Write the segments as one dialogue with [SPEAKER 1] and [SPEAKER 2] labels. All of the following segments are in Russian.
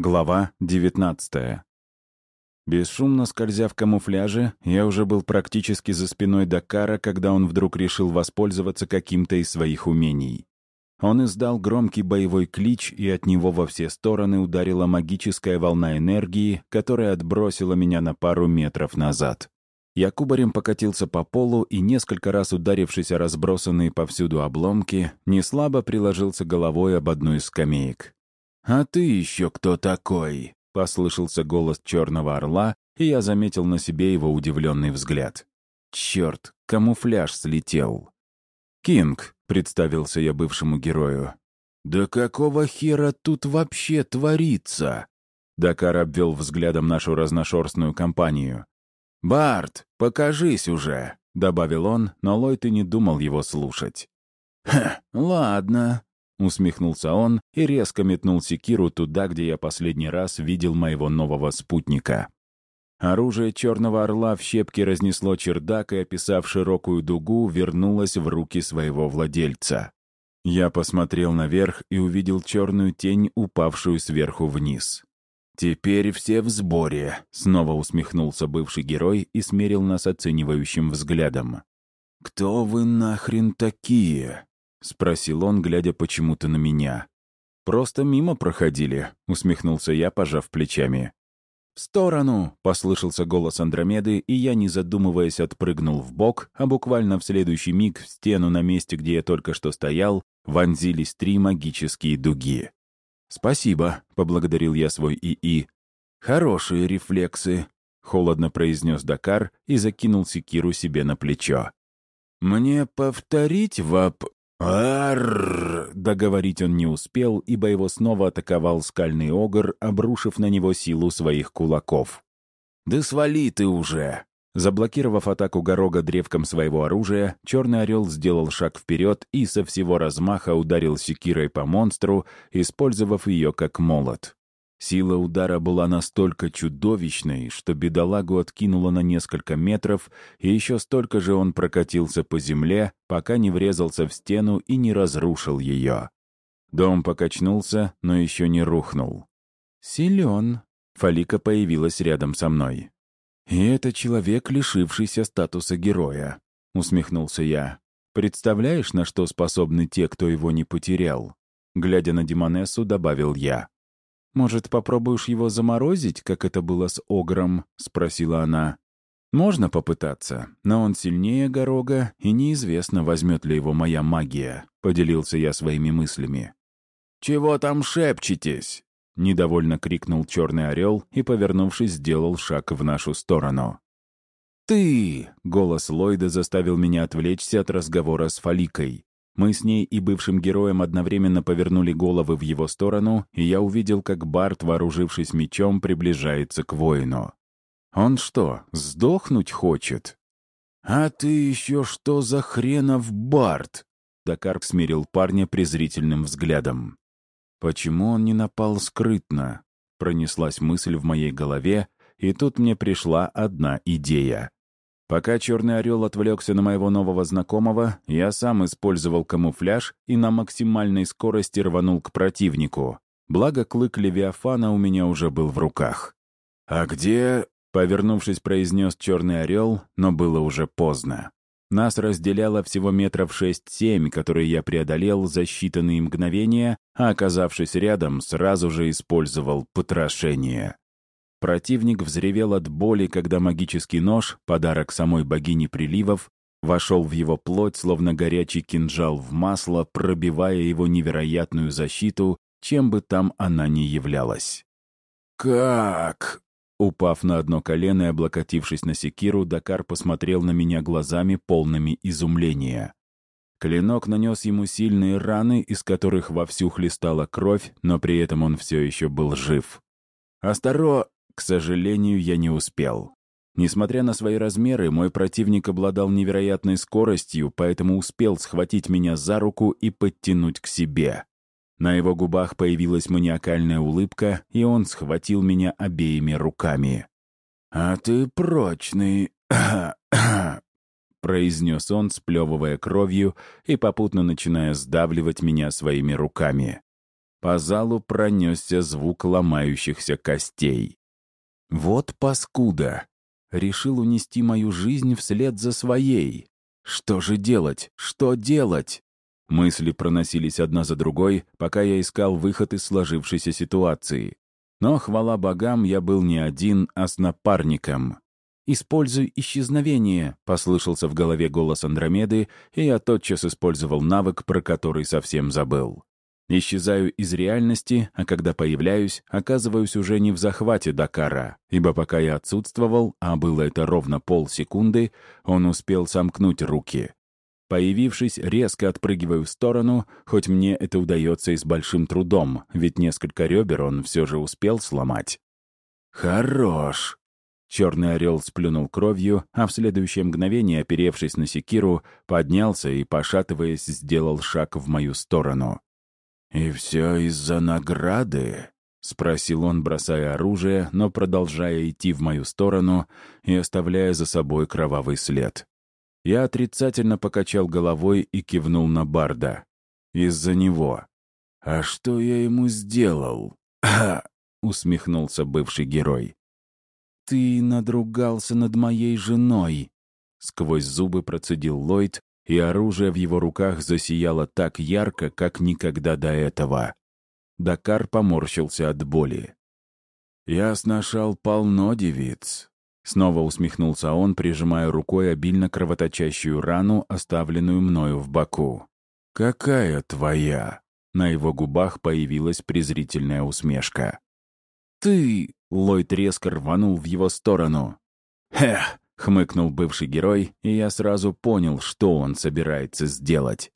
[SPEAKER 1] Глава 19 Бесшумно скользя в камуфляже, я уже был практически за спиной Дакара, когда он вдруг решил воспользоваться каким-то из своих умений. Он издал громкий боевой клич, и от него во все стороны ударила магическая волна энергии, которая отбросила меня на пару метров назад. Я кубарем покатился по полу и, несколько раз ударившись о разбросанные повсюду обломки, неслабо приложился головой об одну из скамеек. «А ты еще кто такой?» — послышался голос черного орла, и я заметил на себе его удивленный взгляд. «Черт, камуфляж слетел!» «Кинг», — представился я бывшему герою. «Да какого хера тут вообще творится?» Дакар обвел взглядом нашу разношерстную компанию. «Барт, покажись уже», — добавил он, но Лойд и не думал его слушать. «Ха, ладно», Усмехнулся он и резко метнул секиру туда, где я последний раз видел моего нового спутника. Оружие черного орла в щепке разнесло чердак и, описав широкую дугу, вернулось в руки своего владельца. Я посмотрел наверх и увидел черную тень, упавшую сверху вниз. «Теперь все в сборе», — снова усмехнулся бывший герой и смерил нас оценивающим взглядом. «Кто вы нахрен такие?» — спросил он, глядя почему-то на меня. «Просто мимо проходили», — усмехнулся я, пожав плечами. «В сторону!» — послышался голос Андромеды, и я, не задумываясь, отпрыгнул в бок, а буквально в следующий миг в стену на месте, где я только что стоял, вонзились три магические дуги. «Спасибо», — поблагодарил я свой ИИ. «Хорошие рефлексы», — холодно произнес Дакар и закинул секиру себе на плечо. «Мне повторить вап...» «Арррр!» Договорить он не успел, ибо его снова атаковал скальный огр, обрушив на него силу своих кулаков. «Да свали ты уже!» Заблокировав атаку Горога древком своего оружия, Черный Орел сделал шаг вперед и со всего размаха ударил секирой по монстру, использовав ее как молот. Сила удара была настолько чудовищной, что бедолагу откинуло на несколько метров, и еще столько же он прокатился по земле, пока не врезался в стену и не разрушил ее. Дом покачнулся, но еще не рухнул. «Силен», — Фалика появилась рядом со мной. «И это человек, лишившийся статуса героя», — усмехнулся я. «Представляешь, на что способны те, кто его не потерял?» Глядя на Димонессу, добавил я. «Может, попробуешь его заморозить, как это было с Огром?» — спросила она. «Можно попытаться, но он сильнее Горога, и неизвестно, возьмет ли его моя магия», — поделился я своими мыслями. «Чего там шепчетесь?» — недовольно крикнул Черный Орел и, повернувшись, сделал шаг в нашу сторону. «Ты!» — голос Ллойда заставил меня отвлечься от разговора с Фаликой. Мы с ней и бывшим героем одновременно повернули головы в его сторону, и я увидел, как Барт, вооружившись мечом, приближается к воину. «Он что, сдохнуть хочет?» «А ты еще что за хренов Барт?» Дакар смирил парня презрительным взглядом. «Почему он не напал скрытно?» Пронеслась мысль в моей голове, и тут мне пришла одна идея. Пока Черный Орел отвлекся на моего нового знакомого, я сам использовал камуфляж и на максимальной скорости рванул к противнику. Благо, клык Левиафана у меня уже был в руках. «А где...» — повернувшись, произнес Черный Орел, но было уже поздно. Нас разделяло всего метров шесть-семь, которые я преодолел за считанные мгновения, а, оказавшись рядом, сразу же использовал потрошение. Противник взревел от боли, когда магический нож, подарок самой богини приливов, вошел в его плоть, словно горячий кинжал в масло, пробивая его невероятную защиту, чем бы там она ни являлась. «Как?» Упав на одно колено и облокотившись на секиру, Дакар посмотрел на меня глазами, полными изумления. Клинок нанес ему сильные раны, из которых вовсю хлестала кровь, но при этом он все еще был жив. «Осторо!» К сожалению, я не успел. Несмотря на свои размеры, мой противник обладал невероятной скоростью, поэтому успел схватить меня за руку и подтянуть к себе. На его губах появилась маниакальная улыбка, и он схватил меня обеими руками. «А ты прочный!» произнес он, сплевывая кровью и попутно начиная сдавливать меня своими руками. по залу пронесся звук ломающихся костей. Вот паскуда! Решил унести мою жизнь вслед за своей. Что же делать? Что делать? Мысли проносились одна за другой, пока я искал выход из сложившейся ситуации. Но, хвала богам, я был не один, а с напарником. «Используй исчезновение», — послышался в голове голос Андромеды, и я тотчас использовал навык, про который совсем забыл. Исчезаю из реальности, а когда появляюсь, оказываюсь уже не в захвате Дакара, ибо пока я отсутствовал, а было это ровно полсекунды, он успел сомкнуть руки. Появившись, резко отпрыгиваю в сторону, хоть мне это удается и с большим трудом, ведь несколько ребер он все же успел сломать. «Хорош!» Черный орел сплюнул кровью, а в следующее мгновение, оперевшись на секиру, поднялся и, пошатываясь, сделал шаг в мою сторону. «И все из-за награды?» — спросил он, бросая оружие, но продолжая идти в мою сторону и оставляя за собой кровавый след. Я отрицательно покачал головой и кивнул на Барда. «Из-за него». «А что я ему сделал?» усмехнулся бывший герой. «Ты надругался над моей женой», — сквозь зубы процедил Ллойд, и оружие в его руках засияло так ярко, как никогда до этого. Дакар поморщился от боли. «Я сношал полно девиц», — снова усмехнулся он, прижимая рукой обильно кровоточащую рану, оставленную мною в боку. «Какая твоя?» На его губах появилась презрительная усмешка. «Ты...» — Ллойд резко рванул в его сторону. «Хех!» — хмыкнул бывший герой, и я сразу понял, что он собирается сделать.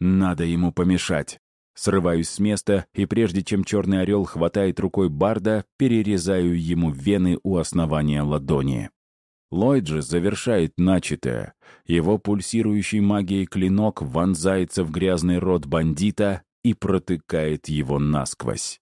[SPEAKER 1] «Надо ему помешать». Срываюсь с места, и прежде чем черный орел хватает рукой Барда, перерезаю ему вены у основания ладони. Ллойд же завершает начатое. Его пульсирующий магией клинок вонзается в грязный рот бандита и протыкает его насквозь.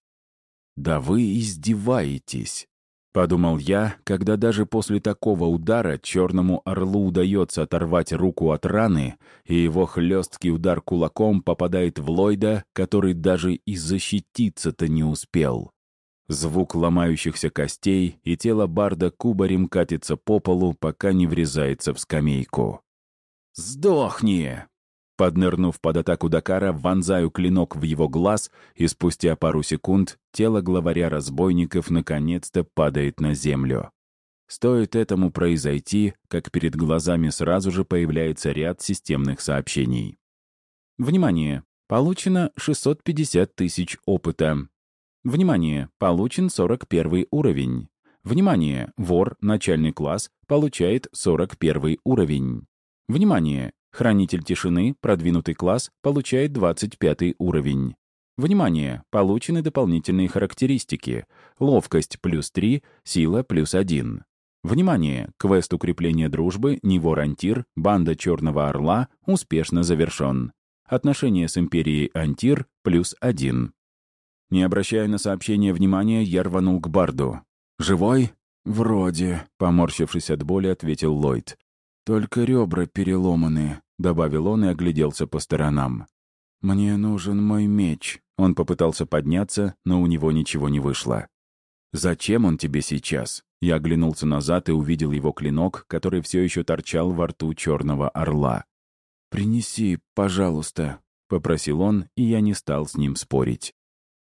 [SPEAKER 1] «Да вы издеваетесь!» — подумал я, когда даже после такого удара черному орлу удается оторвать руку от раны, и его хлесткий удар кулаком попадает в Ллойда, который даже и защититься-то не успел. Звук ломающихся костей, и тело Барда кубарем катится по полу, пока не врезается в скамейку. «Сдохни!» Поднырнув под атаку Дакара, вонзаю клинок в его глаз, и спустя пару секунд тело главаря разбойников наконец-то падает на землю. Стоит этому произойти, как перед глазами сразу же появляется ряд системных сообщений. Внимание! Получено 650 тысяч опыта. Внимание! Получен 41 уровень. Внимание! Вор, начальный класс, получает 41 уровень. Внимание! Хранитель тишины, продвинутый класс, получает 25 уровень. Внимание! Получены дополнительные характеристики. Ловкость плюс 3, сила плюс 1. Внимание! Квест укрепления дружбы Невор-Антир, банда Черного Орла успешно завершен. Отношения с Империей Антир плюс 1. Не обращая на сообщение внимания, я рванул к Барду. «Живой?» «Вроде», — поморщившись от боли, ответил Ллойд. «Только ребра переломаны», — добавил он и огляделся по сторонам. «Мне нужен мой меч». Он попытался подняться, но у него ничего не вышло. «Зачем он тебе сейчас?» Я оглянулся назад и увидел его клинок, который все еще торчал во рту черного орла. «Принеси, пожалуйста», — попросил он, и я не стал с ним спорить.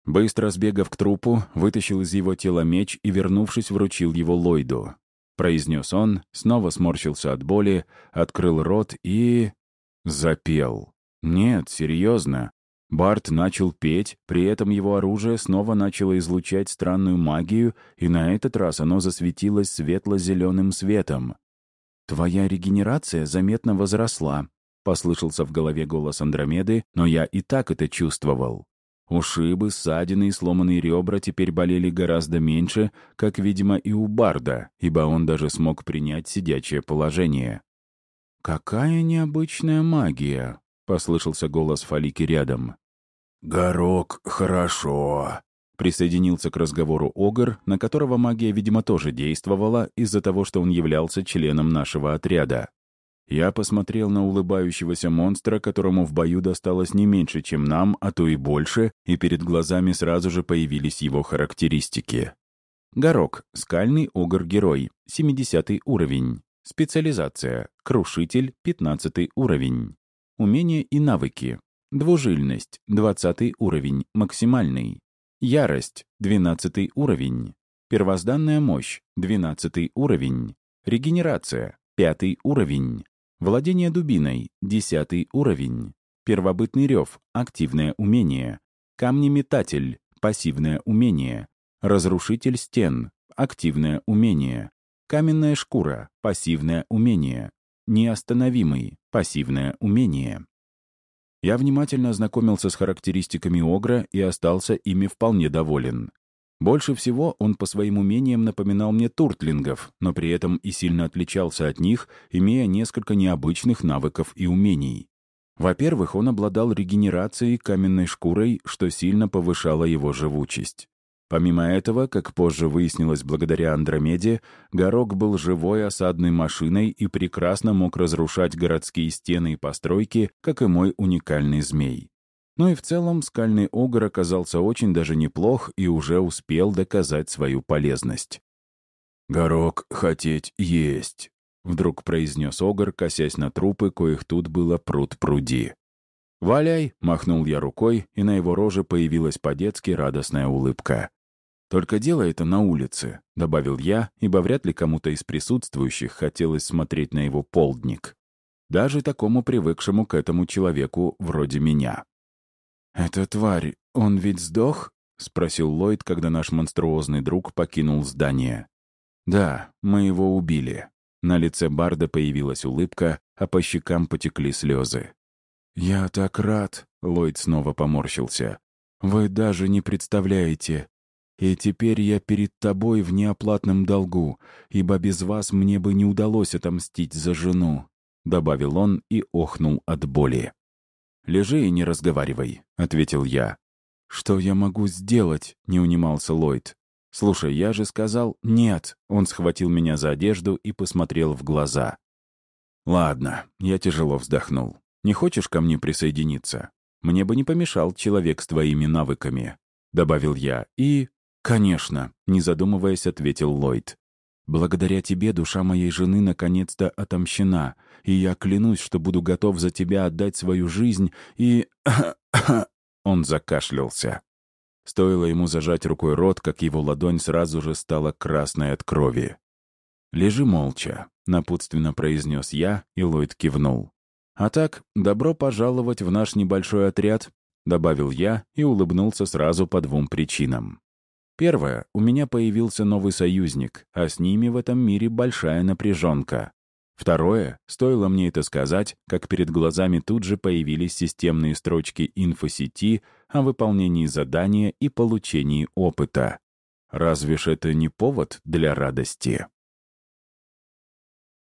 [SPEAKER 1] Быстро сбегав к трупу, вытащил из его тела меч и, вернувшись, вручил его Ллойду произнес он, снова сморщился от боли, открыл рот и... запел. Нет, серьезно. Барт начал петь, при этом его оружие снова начало излучать странную магию, и на этот раз оно засветилось светло-зеленым светом. «Твоя регенерация заметно возросла», — послышался в голове голос Андромеды, но я и так это чувствовал. Ушибы, ссадины и сломанные ребра теперь болели гораздо меньше, как, видимо, и у Барда, ибо он даже смог принять сидячее положение. «Какая необычная магия!» — послышался голос Фалики рядом. «Горок, хорошо!» — присоединился к разговору Огр, на которого магия, видимо, тоже действовала из-за того, что он являлся членом нашего отряда. Я посмотрел на улыбающегося монстра, которому в бою досталось не меньше, чем нам, а то и больше, и перед глазами сразу же появились его характеристики. Горок. Скальный огр-герой. 70 уровень. Специализация. Крушитель. 15 уровень. Умения и навыки. Двужильность. 20 уровень. Максимальный. Ярость. 12 уровень. Первозданная мощь. 12 уровень. Регенерация. 5 уровень. Владение дубиной — десятый уровень. Первобытный рев — активное умение. Камнеметатель — пассивное умение. Разрушитель стен — активное умение. Каменная шкура — пассивное умение. Неостановимый — пассивное умение. Я внимательно ознакомился с характеристиками Огра и остался ими вполне доволен. Больше всего он по своим умениям напоминал мне туртлингов, но при этом и сильно отличался от них, имея несколько необычных навыков и умений. Во-первых, он обладал регенерацией каменной шкурой, что сильно повышало его живучесть. Помимо этого, как позже выяснилось благодаря Андромеде, Горок был живой осадной машиной и прекрасно мог разрушать городские стены и постройки, как и мой уникальный змей. Но и в целом скальный огр оказался очень даже неплох и уже успел доказать свою полезность. «Горок хотеть есть», — вдруг произнес огр, косясь на трупы, коих тут было пруд-пруди. «Валяй!» — махнул я рукой, и на его роже появилась по-детски радостная улыбка. «Только дело это на улице», — добавил я, ибо вряд ли кому-то из присутствующих хотелось смотреть на его полдник. Даже такому привыкшему к этому человеку вроде меня. «Эта тварь, он ведь сдох?» — спросил Ллойд, когда наш монструозный друг покинул здание. «Да, мы его убили». На лице Барда появилась улыбка, а по щекам потекли слезы. «Я так рад», — Ллойд снова поморщился. «Вы даже не представляете. И теперь я перед тобой в неоплатном долгу, ибо без вас мне бы не удалось отомстить за жену», — добавил он и охнул от боли. «Лежи и не разговаривай», — ответил я. «Что я могу сделать?» — не унимался Ллойд. «Слушай, я же сказал «нет». Он схватил меня за одежду и посмотрел в глаза. «Ладно», — я тяжело вздохнул. «Не хочешь ко мне присоединиться? Мне бы не помешал человек с твоими навыками», — добавил я. «И...» «Конечно», — не задумываясь, ответил Ллойд. Благодаря тебе душа моей жены наконец-то отомщена, и я клянусь, что буду готов за тебя отдать свою жизнь и...» Он закашлялся. Стоило ему зажать рукой рот, как его ладонь сразу же стала красной от крови. «Лежи молча», — напутственно произнес я, и Ллойд кивнул. «А так, добро пожаловать в наш небольшой отряд», — добавил я и улыбнулся сразу по двум причинам. Первое, у меня появился новый союзник, а с ними в этом мире большая напряженка. Второе, стоило мне это сказать, как перед глазами тут же появились системные строчки инфосети о выполнении задания и получении опыта. Разве ж это не повод для радости?